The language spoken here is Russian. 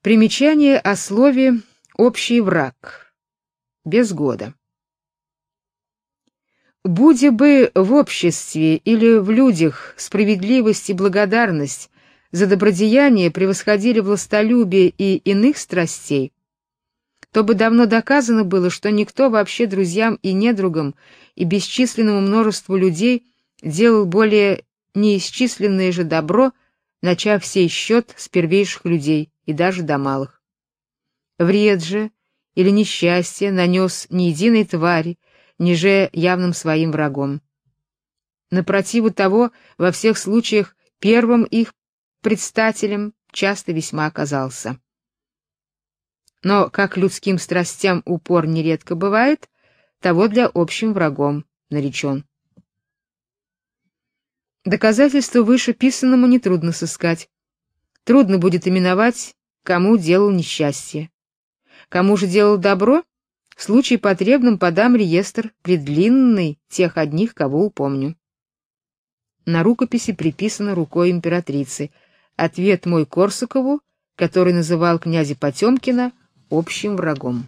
Примечание о слове общий враг. Без года. Будь бы в обществе или в людях справедливость и благодарность за добродеяние превосходили властолюбие и иных страстей, то бы давно доказано было, что никто вообще друзьям и недругам и бесчисленному множеству людей делал более неисчисленное же добро, начав сей счет с первейших людей и даже до малых. Вред же или несчастье нанес ни единой твари, ниже явным своим врагом. Напротиву того, во всех случаях первым их предстателем часто весьма оказался. Но как людским страстям упор нередко бывает, того для общим врагом наречен. Доказательства выше писанному нетрудно сыскать. Трудно будет именовать, кому делал несчастье. Кому же делал добро? В случае потребном подам реестр предлинный тех одних, кого упомню. На рукописи приписано рукой императрицы ответ мой Корсакову, который называл князя Потемкина общим врагом.